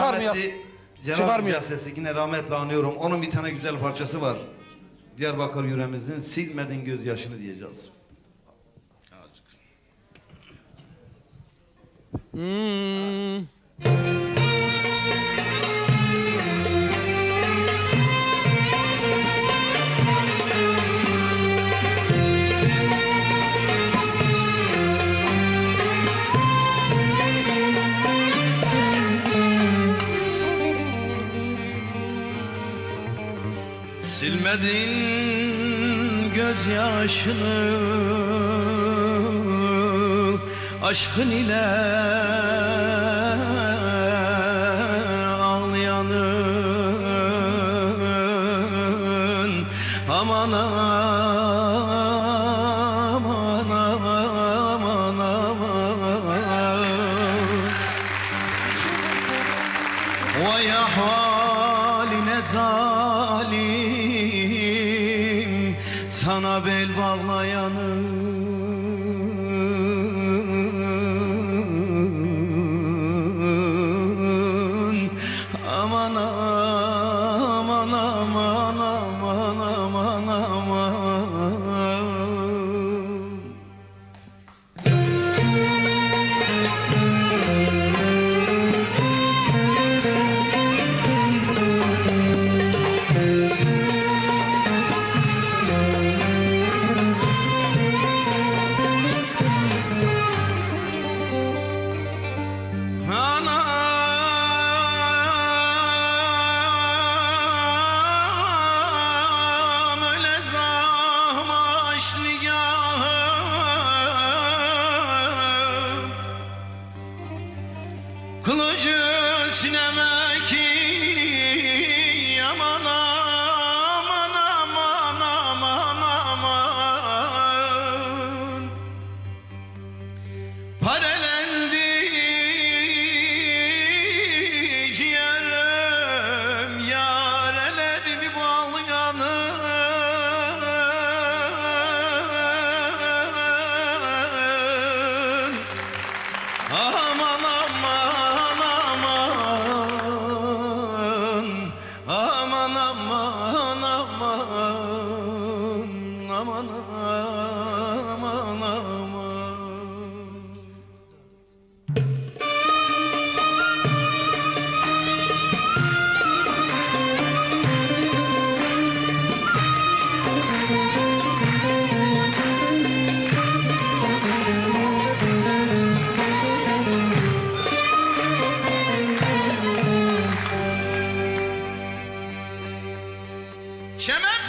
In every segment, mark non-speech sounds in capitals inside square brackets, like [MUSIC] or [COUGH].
çıkarmıyor. rahmetli Celal Çıkarmıyor. Yüce Sesi yine rahmetle anıyorum. Onun bir tane güzel parçası var. Diyarbakır yüremizin silmedin gözyaşını diyeceğiz. Azıcık. Hmm. Silmedin gözyaşını Aşkın ile Sana bel bağlayanın Kılıcı sineme Shema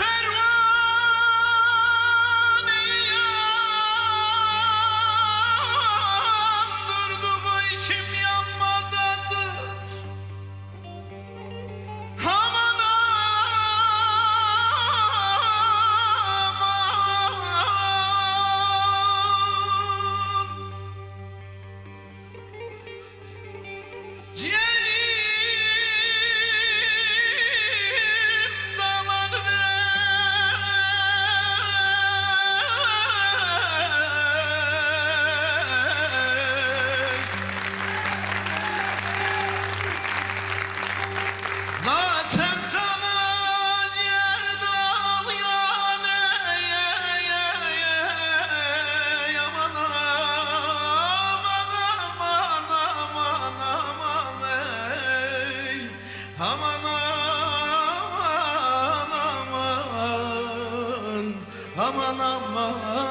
Aman aman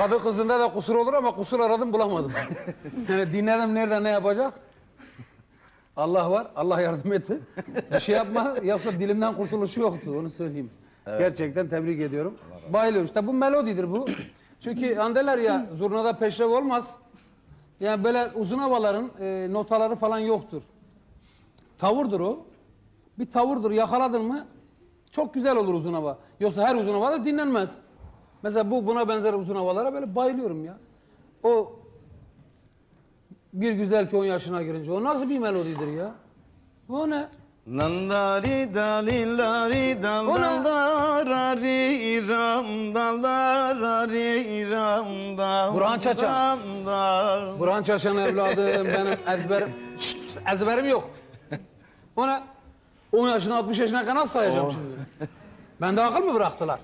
Kadı kızında da kusur olur ama kusur aradım bulamadım. [LAUGHS] yani dinledim nerede ne yapacak? Allah var, Allah yardım etti. Bir şey yapma, yoksa dilimden kurtuluşu yoktu, onu söyleyeyim. Gerçekten tebrik ediyorum. Bayılıyorum. İşte bu melodidir bu. Çünkü andeler ya, zurnada peşrev olmaz. Yani böyle uzun havaların e, notaları falan yoktur. Tavırdır o. Bir tavırdır. Yakaladın mı çok güzel olur uzun hava. Yoksa her uzun hava da dinlenmez. Mesela bu buna benzer uzun havalara böyle bayılıyorum ya. O bir güzel ki 10 yaşına girince. O nasıl bir melodidir ya? O ne? Nandari dali lari dal dal darari ram dal darari ram dal Burhan Çaça. Burhan Çaşan evladım benim ezberim. Şşt, ezberim yok. O ne? 10 yaşına 60 yaşına kadar nasıl sayacağım şimdi? Bende akıl mı bıraktılar?